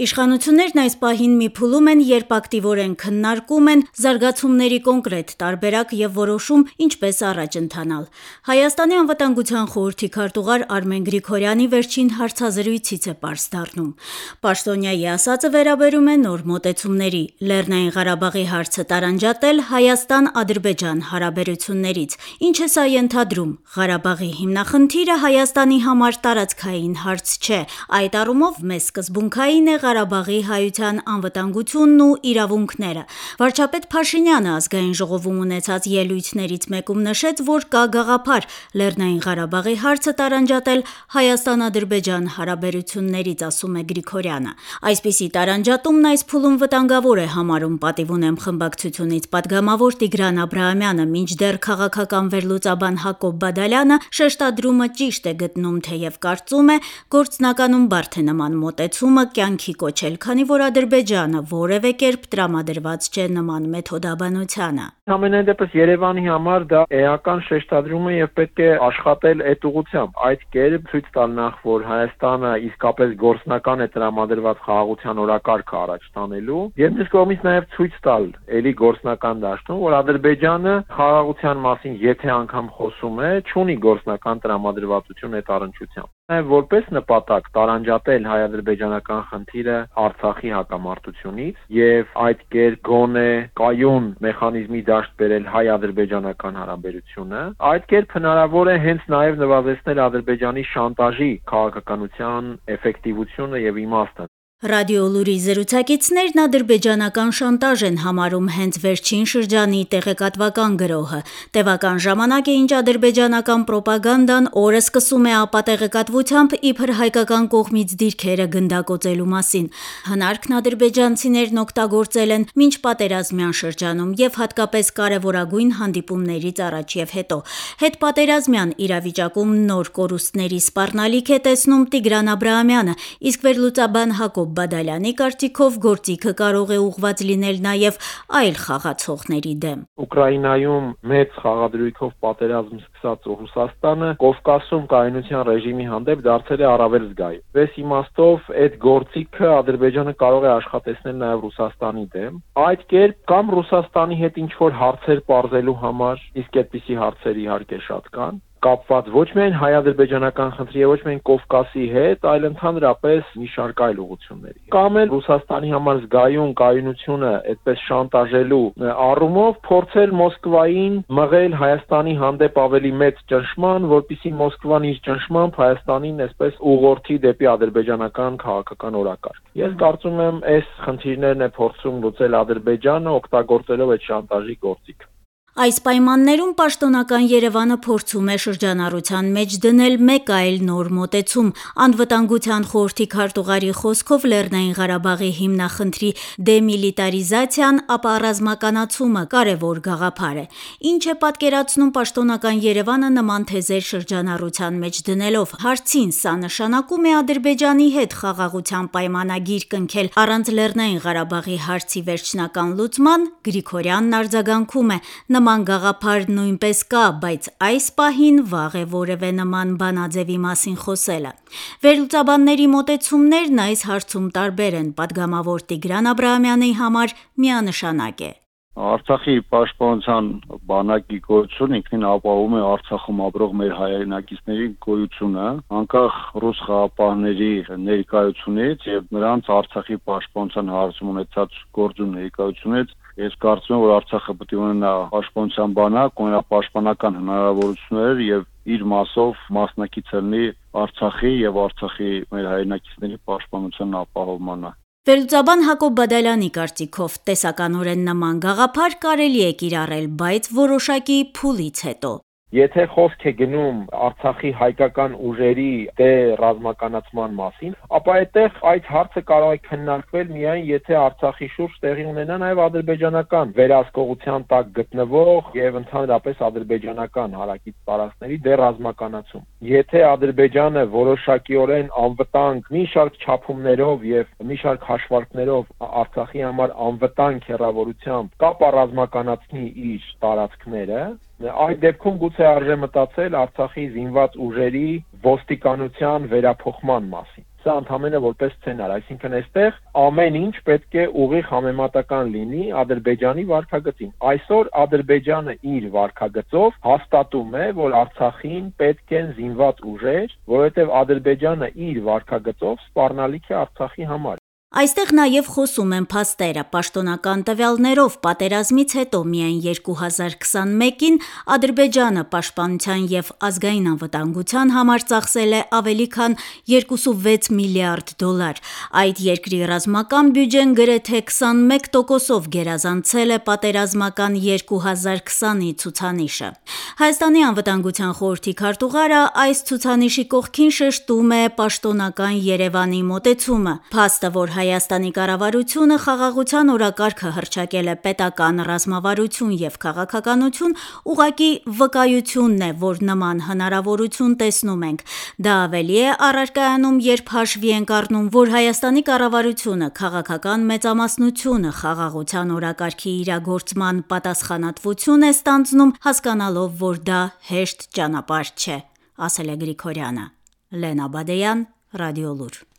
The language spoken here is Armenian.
Իշխանություններն այս պահին մի փուլում են, երբ ակտիվորեն քննարկում են զարգացումների կոնկրետ տարբերակ եւ որոշում ինչպես առաջ ընթանալ: Հայաստանի անվտանգության խորհրդի քարտուղար Արմեն Գրիգորյանի վերջին հարցազրույցից է պարզ դառնում: Պաշտոնյայի ասածը վերաբերում է նոր մոտեցումների՝ ԼՂ հարցը տարանջատել Հայաստան-Ադրբեջան հարաբերություններից: Ինչ է սա ենթադրում՝ Ղարաբաղի հիմնախնդիրը Հայաստանի համար տարածքային հարց չէ: Այդ առումով մեզ սկզբունքային է Ղարաբաղի հայության անվտանգությունն ու իրավունքները: Վարչապետ Փաշինյանը ԱԺ-ում ունեցած ելույթներից մեկում նշեց, որ կա գաղափար ԼՂ հարցը տարանջատել Հայաստան-Ադրբեջան հարաբերություններից: Այսպիսի տարանջատումն այս փուլում վտանգավոր է համարում «Պատիվ ունեմ» խմբակցությունից պատգամավոր Տիգրան Աբրահամյանը, մինչդեռ քաղաքական վերլուծաբան Հակոբ Բադալյանը շեշտադրումը ճիշտ է գտնում, թեև կարծում է՝ գործնականում բարդ է նման մոտեցումը կյանքի կոչել, քանի որ Ադրբեջանը որևէ կերպ տրամադրված չէ նման մեթոդաբանությանը: Համենայն դեպս Երեւանի համար դա էական շեշտադրում է եւ պետք է աշխատել այդ ուղղությամբ: Այդ կերպ ցույց տալ նախ, որ Հայաստանը իսկապես գործնական է տրամադրված խաղաղության օրակարգը առաջ տանելու եւ մյուս կողմից նաեւ ցույց տալ էլի գործնական դաշտում, որ Ադրբեջանը խաղաղության մասին եթե անգամ խոսում է, չունի գործնական տրամադրվածություն այդ առնչությամբ: Նաեւ որպես նպատակ տարանջատել հայ-ադրբեջանական խնդիրը Արցախի հակամարտությունից եւ այդ կերպ գոնե կայուն մեխանիզմի դաշտ բերել հայ-ադրբեջանական հարաբերությունը, այդ կերպ հնարավոր է հենց նաեւ նվազեցնել Ադրբեջանի շանտաժի քաղաքականության էֆեկտիվությունը եւ իմաստը: «Ռադիոլուր»-ի զրուցակիցներն ադրբեջանական շանտաժ են համարում հենց վերջին շրջանի տեղեկատվական գրոհը: Տեւական ժամանակ է, ինչ ադրբեջանական պրոպագանդան օրը սկսում է ԱՊԱ տեղեկատվությամբ իբր հայկական կողմից դիրքերը գնդակոծելու մասին: Հնարքն ադրբեջանցիներն օգտագործել են մինչպատերազմյան շրջանում եւ հատկապես կարեւորագույն հանդիպումներից առաջ եւ հետո: Հետպատերազմյան իրավիճակում նոր կորուստների սպառնալիք է տեսնում Տիգրան Աբրահամյանը, իսկ վերլուծաբան Հակոբ Բադալյանի կարծիքով գործիքը կարող է ուղղված լինել նաեւ այլ խաղացողների դեմ: «Ուկրաինայում մեծ խաղադրույքով պատերազմ սկսած Ռուսաստանը Կովկասում կայունության ռեժիմի հանդեպ դարձել է առավել զգայուն: Այս իմաստով այդ գործիքը Ադրբեջանը կարող է աշխատեցնել նաեւ Ռուսաստանի դեմ: Այդ կերպ կամ Ռուսաստանի հետ ինչ-որ հարցեր պարզելու համար, իսկ այդպիսի հարցեր իհարկե շատ կան, կապված ոչ միայն հայ-ադրբեջանական խնդրի եւ ոչ միայն Կովկասի հետ, այլ ընդհանրապես մի շարք այլ ուղղությունների: Կամ էլ Ռուսաստանի համար զգայուն կայունությունը այդպես շանտաժելու առումով փորձել Մոսկվային մղել Հայաստանի հանդեպ ավելի մեծ ճնշման, որպեսզի Մոսկվան իր ճնշմամբ Հայաստանին այսպես ուղղորդի դեպի ադրբեջանական քաղաքական օրակարգ: Ես կարծում եմ՝ այս խնդիրներն է փորձում լուծել Ադրբեջանը՝ օգտագործելով այդ շանտաժի գործիքը»: Այս պայմաններում պաշտոնական Երեւանը փորձում է շրջանառության մեջ դնել մեկ այլ նոր մոտեցում: Անվտանգության խորհրդի քարտուղարի խոսքով ԼՂ հիմնախնդրի դեմիլիտարիզացիան, ապառազմականացումը կարեւոր գաղափար է: Ինչ է պատկերացնում պաշտոնական Երեւանը նման թեզեր շրջանառության մեջ դնելով: Հարցին՝ սա նշանակո՞ւմ է Ադրբեջանի հետ խաղաղության պայմանագիր կնքել առանց ԼՂ հարցի վերջնական լուծման, Գրիգորյանն արձագանքում է՝ նման գաղափար նույնպես կա, բայց այս պահին վաղ է որեւէ նման բանաձեւի մասին խոսելը: Վերլուծաբանների մոտեցումներն այս հարցում տարբեր են: Պատգամավոր Տիգրան Աբրահամյանի համար միանշանակ է. «Արցախի պաշտպանության բանակի գոյությունն ինքնին ապահովում է Արցախում ապրող մեր հայրենակիցների գոյությունը՝ անկախ ռուս խաղաղապահների ներկայությունից եւ նրանց Արցախի պաշտպանության հարցում ունեցած գործուն ներկայությունից: Ես կարծում եմ, որ Արցախը պետք է ունենա պաշտպանության բանակ, ունենա պաշտպանական հնարավորություններ եւ իր մասով մասնակից լինի Արցախի եւ Արցախի մեր հայրենակիցների պաշտպանության ապահովմանը»: Վերլուծաբան Հակոբ Բադալյանի կարծիքով՝ տեսականորեն նման գաղափար կարելի է կիրառել, բայց որոշակի փուլից հետո: «Եթե խոսք է գնում Արցախի հայկական ուժերի դե-ռազմականացման մասին, ապա այդտեղ այդ հարցը կարող է քննարկվել միայն եթե Արցախի շուրջ տեղի ունենա նաեւ ադրբեջանական վերահսկողության տակ գտնվող եւ ընդհանրապես ադրբեջանական հարակից տարածքների դե-ռազմականացում: Եթե Ադրբեջանը որոշակիորեն անվտանգ մի շարք չափումներով եւ մի շարք հաշվարկներով Արցախի համար անվտանգ հեռավորությամբ կապառազմականացնի իր տարածքները, այդ դեպքում գուցե արժե մտածել Արցախի զինված ուժերի ոստիկանության վերափոխման մասին: Սա ընդհանրապես որպես սցենար, այսինքն այստեղ ամեն ինչ պետք է ուղիղ համեմատական լինի Ադրբեջանի վարկագծին։ Այսօր Ադրբեջանը իր վարկագծով հաստատում է, որ Արցախին պետք են զինված ուժեր, որովհետև Ադրբեջանը իր վարկագծով սպառնալիք է Արցախի համար։ Այստեղ նաև խոսում են փաստերը։ Պաշտոնական տվյալներով պատերազմից հետո միայն 2021-ին Ադրբեջանը պաշտպանության եւ ազգային անվտանգության համար ծախսել է ավելի քան 2.6 միլիարդ դոլար։ Այդ երկրի ռազմական բյուջեն գրեթե 21%-ով գերազանցել է պատերազմական 2020-ի ցուցանիշը։ Հայաստանի անվտանգության խորհրդի քարտուղարը այս ցուցանիշի կողքին շեշտում է պաշտոնական Երևանի մոտեցումը։ Փաստը, որ Հայաստանի կառավարությունը խաղաղության օրակարգը հռչակել է պետական ռազմավարություն եւ քաղաքականություն, ուղղակի վկայությունն է, որ նման հնարավորություն տեսնում ենք։ Դա ավելի է առարկայանում, երբ հաշվի ենք առնում, որ Հայաստանի կառավարությունը քաղաքական մեծամասնությունը խաղաղության օրակարգի իրագործման պատասխանատվություն է ստանձնում, հասկանալով, որ դա հեշտ ճանապարհ չէ, ասել է Գրիգորյանը։ Լենա Բադեյան, Ռադիոլուր։